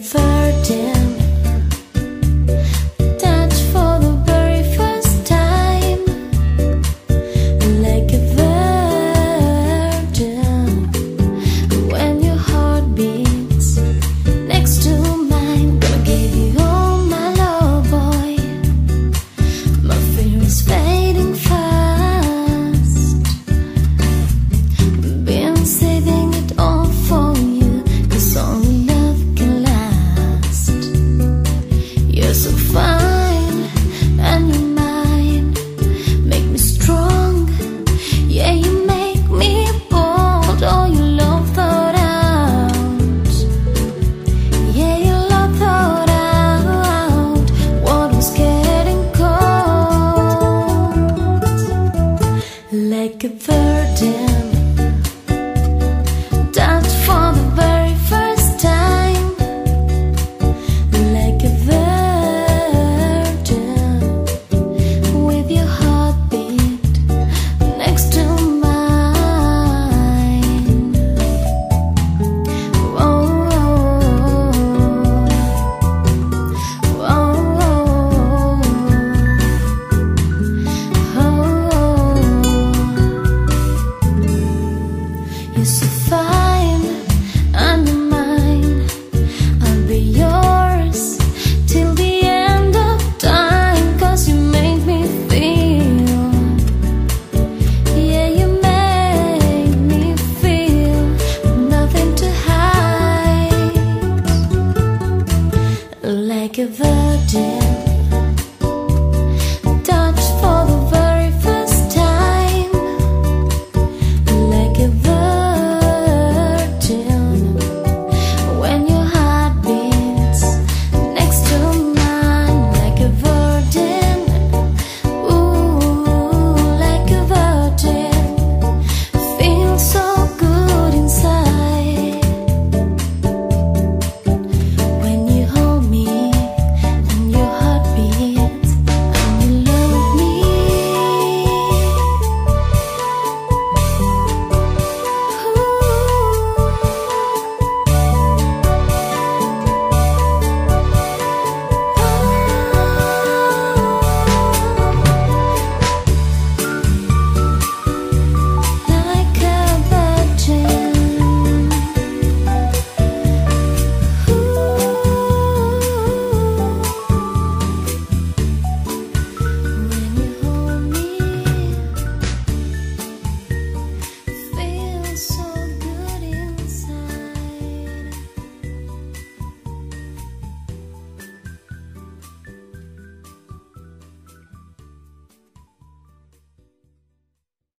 like